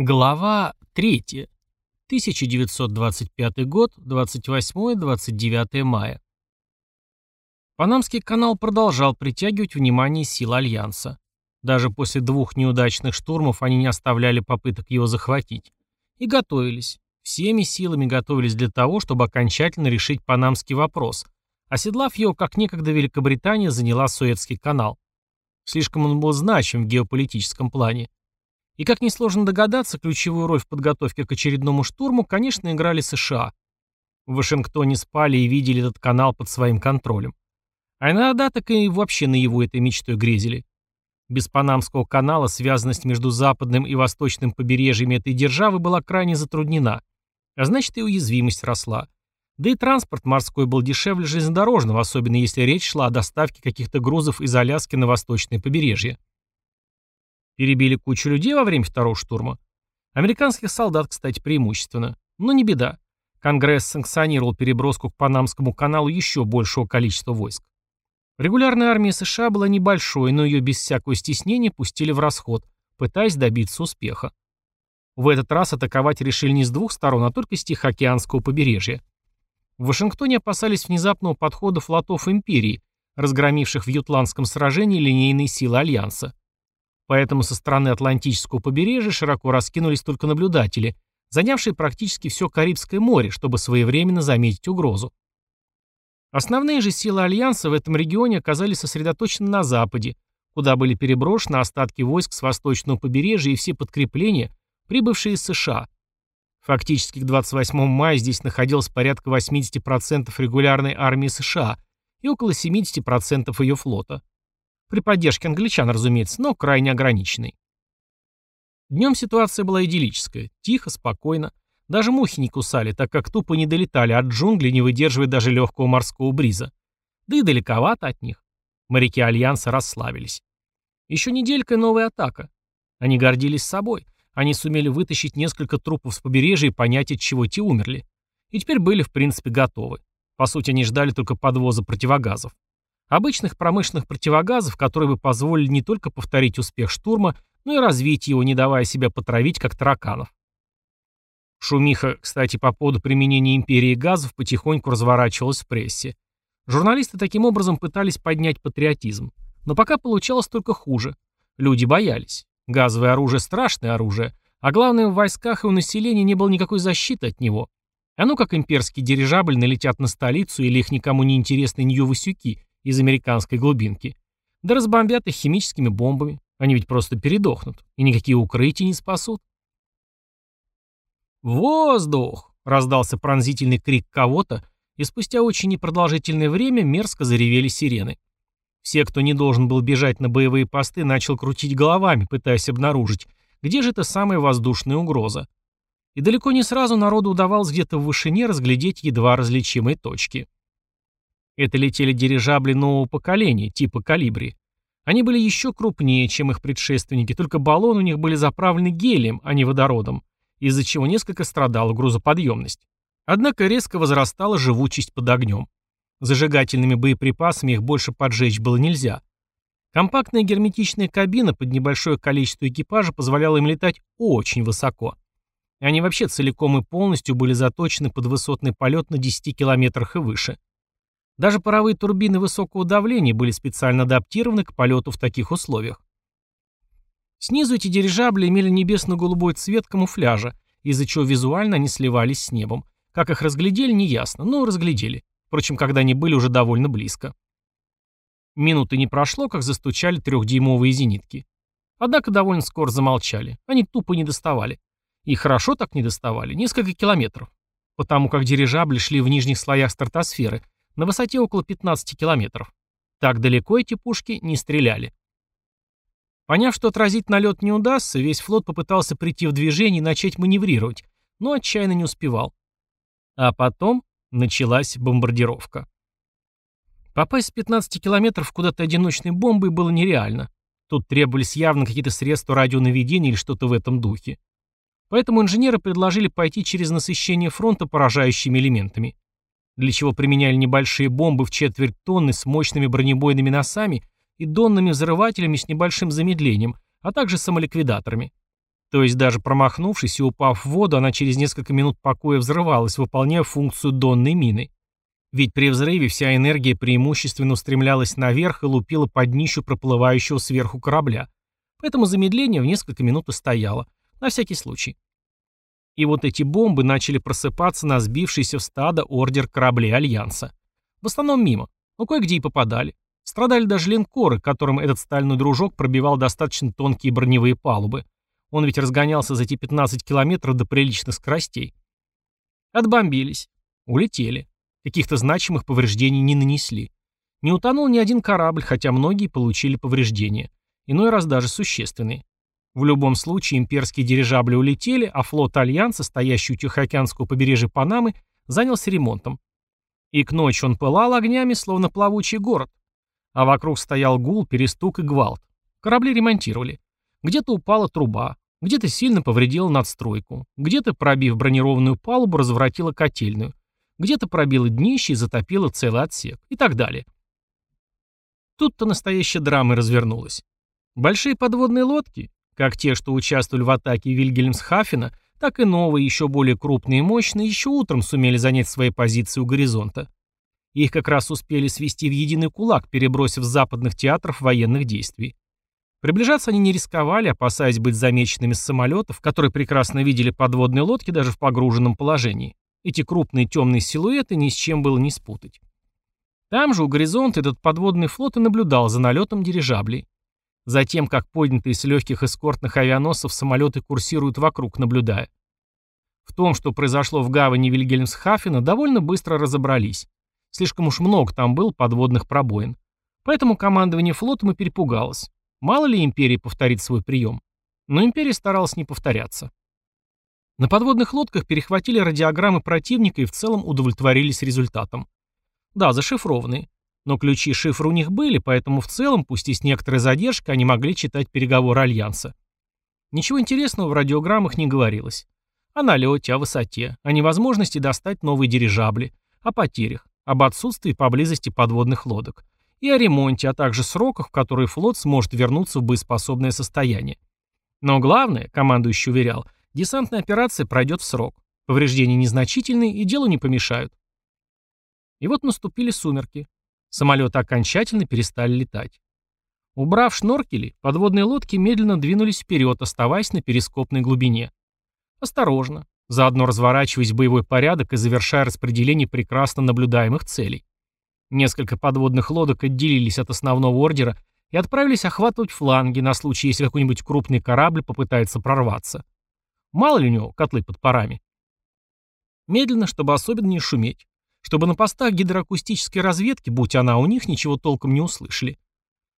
Глава 3. 1925 год, 28-29 мая. Панамский канал продолжал притягивать внимание сил Альянса. Даже после двух неудачных штурмов они не оставляли попыток его захватить. И готовились. Всеми силами готовились для того, чтобы окончательно решить панамский вопрос, оседлав его, как некогда Великобритания заняла Суэцкий канал. Слишком он был значим в геополитическом плане. И, как несложно догадаться, ключевую роль в подготовке к очередному штурму, конечно, играли США. В Вашингтоне спали и видели этот канал под своим контролем. А иногда так и вообще на его этой мечтой грезили. Без Панамского канала связанность между западным и восточным побережьями этой державы была крайне затруднена, а значит и уязвимость росла. Да и транспорт морской был дешевле железнодорожного, особенно если речь шла о доставке каких-то грузов из Аляски на восточное побережье. Перебили кучу людей во время второго штурма. Американских солдат, кстати, преимущественно. Но не беда. Конгресс санкционировал переброску к Панамскому каналу еще большего количества войск. Регулярная армия США была небольшой, но ее без всякого стеснения пустили в расход, пытаясь добиться успеха. В этот раз атаковать решили не с двух сторон, а только с Тихоокеанского побережья. В Вашингтоне опасались внезапного подхода флотов империи, разгромивших в Ютландском сражении линейные силы Альянса. Поэтому со стороны Атлантического побережья широко раскинулись только наблюдатели, занявшие практически все Карибское море, чтобы своевременно заметить угрозу. Основные же силы Альянса в этом регионе оказались сосредоточены на западе, куда были переброшены остатки войск с восточного побережья и все подкрепления, прибывшие из США. Фактически к 28 мая здесь находилось порядка 80% регулярной армии США и около 70% ее флота. При поддержке англичан, разумеется, но крайне ограниченной. Днем ситуация была идиллическая. Тихо, спокойно. Даже мухи не кусали, так как тупо не долетали от джунглей, не выдерживая даже легкого морского бриза. Да и далековато от них. Моряки Альянса расслабились. Еще неделька и новая атака. Они гордились собой. Они сумели вытащить несколько трупов с побережья и понять, от чего те умерли. И теперь были, в принципе, готовы. По сути, они ждали только подвоза противогазов. Обычных промышленных противогазов, которые бы позволили не только повторить успех штурма, но и развить его, не давая себя потравить, как тараканов. Шумиха, кстати, по поводу применения империи газов потихоньку разворачивалась в прессе. Журналисты таким образом пытались поднять патриотизм. Но пока получалось только хуже. Люди боялись. Газовое оружие – страшное оружие, а главное, в войсках и у населения не было никакой защиты от него. А ну как имперский дирижабль налетят на столицу или их никому не интересные Нью-Васюки из американской глубинки. Да разбомбят их химическими бомбами. Они ведь просто передохнут. И никакие укрытия не спасут. «Воздух!» — раздался пронзительный крик кого-то, и спустя очень непродолжительное время мерзко заревели сирены. Все, кто не должен был бежать на боевые посты, начал крутить головами, пытаясь обнаружить, где же эта самая воздушная угроза. И далеко не сразу народу удавалось где-то в вышине разглядеть едва различимые точки. Это летели дирижабли нового поколения, типа «Калибри». Они были еще крупнее, чем их предшественники, только баллоны у них были заправлены гелием, а не водородом, из-за чего несколько страдала грузоподъемность. Однако резко возрастала живучесть под огнем. Зажигательными боеприпасами их больше поджечь было нельзя. Компактная герметичная кабина под небольшое количество экипажа позволяла им летать очень высоко. Они вообще целиком и полностью были заточены под высотный полет на 10 километрах и выше. Даже паровые турбины высокого давления были специально адаптированы к полету в таких условиях. Снизу эти дирижабли имели небесно-голубой цвет камуфляжа, из-за чего визуально они сливались с небом. Как их разглядели, неясно, но разглядели. Впрочем, когда они были уже довольно близко. Минуты не прошло, как застучали трехдюймовые зенитки. Однако довольно скоро замолчали. Они тупо не доставали. И хорошо так не доставали, несколько километров. Потому как дирижабли шли в нижних слоях стратосферы, на высоте около 15 километров. Так далеко эти пушки не стреляли. Поняв, что отразить налет не удастся, весь флот попытался прийти в движение и начать маневрировать, но отчаянно не успевал. А потом началась бомбардировка. Попасть с 15 километров куда-то одиночной бомбой было нереально. Тут требовались явно какие-то средства радионаведения или что-то в этом духе. Поэтому инженеры предложили пойти через насыщение фронта поражающими элементами для чего применяли небольшие бомбы в четверть тонны с мощными бронебойными носами и донными взрывателями с небольшим замедлением, а также самоликвидаторами. То есть даже промахнувшись и упав в воду, она через несколько минут покоя взрывалась, выполняя функцию донной мины. Ведь при взрыве вся энергия преимущественно устремлялась наверх и лупила под днищу проплывающего сверху корабля. Поэтому замедление в несколько минут и стояло. На всякий случай. И вот эти бомбы начали просыпаться на сбившийся в стадо ордер кораблей Альянса. В основном мимо, но кое-где и попадали. Страдали даже линкоры, которым этот стальной дружок пробивал достаточно тонкие броневые палубы. Он ведь разгонялся за эти 15 километров до приличных скоростей. Отбомбились. Улетели. Каких-то значимых повреждений не нанесли. Не утонул ни один корабль, хотя многие получили повреждения. Иной раз даже существенные. В любом случае имперские дирижабли улетели, а флот Альянса, стоящий у Тихоокеанского побережья Панамы, занялся ремонтом. И к ночи он пылал огнями, словно плавучий город. А вокруг стоял гул, перестук и гвалт. Корабли ремонтировали. Где-то упала труба, где-то сильно повредила надстройку, где-то, пробив бронированную палубу, разворотила котельную, где-то пробила днище и затопила целый отсек и так далее. Тут-то настоящая драма развернулась. Большие подводные лодки, как те, что участвовали в атаке Вильгельмсхафена, так и новые, еще более крупные и мощные, еще утром сумели занять свои позиции у горизонта. Их как раз успели свести в единый кулак, перебросив с западных театров военных действий. Приближаться они не рисковали, опасаясь быть замеченными с самолетов, которые прекрасно видели подводные лодки даже в погруженном положении. Эти крупные темные силуэты ни с чем было не спутать. Там же у горизонта этот подводный флот и наблюдал за налетом дирижаблей. Затем, как поднятые с легких эскортных авианосцев самолеты курсируют вокруг, наблюдая. В том, что произошло в гавани Вильгельмсхафена, довольно быстро разобрались. Слишком уж много там было подводных пробоин. Поэтому командование флотом и перепугалось. Мало ли империя повторит свой прием. Но империя старалась не повторяться. На подводных лодках перехватили радиограммы противника и в целом удовлетворились результатом. Да, зашифрованные. Но ключи шифра у них были, поэтому в целом, пусть и с некоторой задержкой, они могли читать переговоры Альянса. Ничего интересного в радиограммах не говорилось. О налете, о высоте, о невозможности достать новые дирижабли, о потерях, об отсутствии поблизости подводных лодок и о ремонте, а также сроках, в которые флот сможет вернуться в боеспособное состояние. Но главное, командующий уверял, десантная операция пройдет в срок. Повреждения незначительные и делу не помешают. И вот наступили сумерки. Самолеты окончательно перестали летать. Убрав шноркели, подводные лодки медленно двинулись вперед, оставаясь на перископной глубине. Осторожно, заодно разворачиваясь в боевой порядок и завершая распределение прекрасно наблюдаемых целей. Несколько подводных лодок отделились от основного ордера и отправились охватывать фланги на случай, если какой-нибудь крупный корабль попытается прорваться. Мало ли у него котлы под парами. Медленно, чтобы особенно не шуметь. Чтобы на постах гидроакустической разведки, будь она у них, ничего толком не услышали.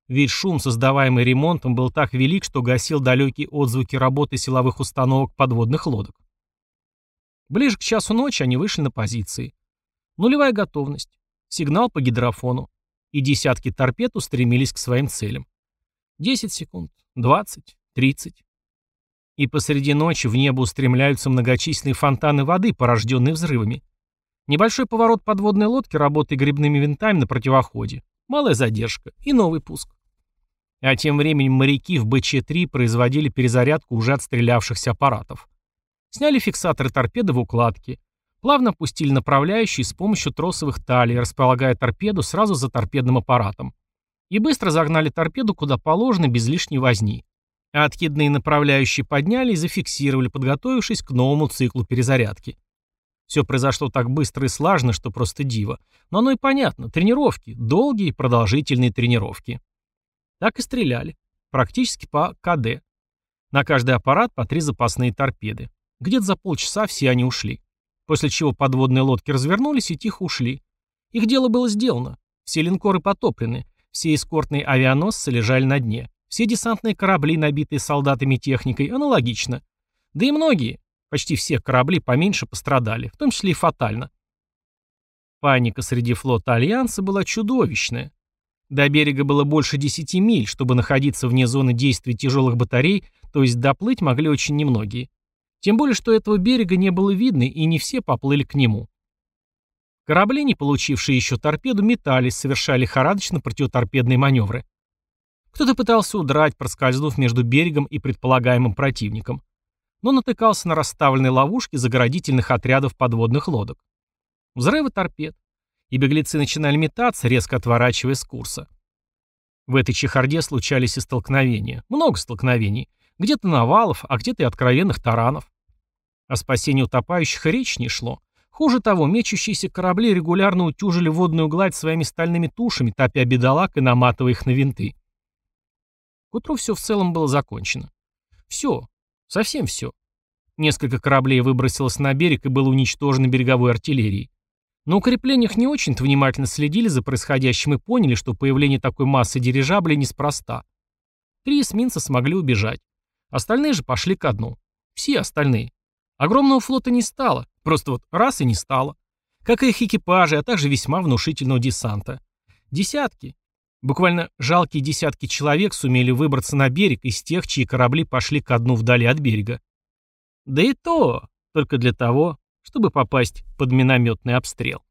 Ведь шум, создаваемый ремонтом, был так велик, что гасил далекие отзвуки работы силовых установок подводных лодок. Ближе к часу ночи они вышли на позиции. Нулевая готовность. Сигнал по гидрофону. И десятки торпед устремились к своим целям. 10 секунд, 20, 30. И посреди ночи в небо устремляются многочисленные фонтаны воды, порожденные взрывами. Небольшой поворот подводной лодки, работой грибными винтами на противоходе. Малая задержка и новый пуск. А тем временем моряки в БЧ-3 производили перезарядку уже отстрелявшихся аппаратов. Сняли фиксаторы торпеды в укладке, Плавно опустили направляющий с помощью тросовых талий, располагая торпеду сразу за торпедным аппаратом. И быстро загнали торпеду куда положено, без лишней возни. А откидные направляющие подняли и зафиксировали, подготовившись к новому циклу перезарядки. Все произошло так быстро и слажно, что просто диво. Но оно и понятно. Тренировки. Долгие продолжительные тренировки. Так и стреляли. Практически по КД. На каждый аппарат по три запасные торпеды. Где-то за полчаса все они ушли после чего подводные лодки развернулись и тихо ушли. Их дело было сделано. Все линкоры потоплены, все эскортные авианосцы лежали на дне, все десантные корабли, набитые солдатами и техникой, аналогично. Да и многие, почти все корабли поменьше пострадали, в том числе и фатально. Паника среди флота Альянса была чудовищная. До берега было больше 10 миль, чтобы находиться вне зоны действия тяжелых батарей, то есть доплыть могли очень немногие. Тем более, что этого берега не было видно, и не все поплыли к нему. Корабли, не получившие еще торпеду, метались, совершали лихорадочно противоторпедные маневры. Кто-то пытался удрать, проскользнув между берегом и предполагаемым противником. Но натыкался на расставленные ловушки заградительных отрядов подводных лодок. Взрывы торпед. И беглецы начинали метаться, резко отворачивая с курса. В этой чехарде случались и столкновения. Много столкновений. Где-то навалов, а где-то и откровенных таранов. О спасении утопающих и речь не шло. Хуже того, мечущиеся корабли регулярно утюжили водную гладь своими стальными тушами, топя бедолаг и наматывая их на винты. К утру все в целом было закончено. Все. Совсем все. Несколько кораблей выбросилось на берег и было уничтожено береговой артиллерией. На укреплениях не очень-то внимательно следили за происходящим и поняли, что появление такой массы дирижаблей неспроста. Три эсминца смогли убежать. Остальные же пошли ко дну. Все остальные. Огромного флота не стало. Просто вот раз и не стало. Как и их экипажи, а также весьма внушительного десанта. Десятки. Буквально жалкие десятки человек сумели выбраться на берег из тех, чьи корабли пошли ко дну вдали от берега. Да и то только для того, чтобы попасть под минометный обстрел.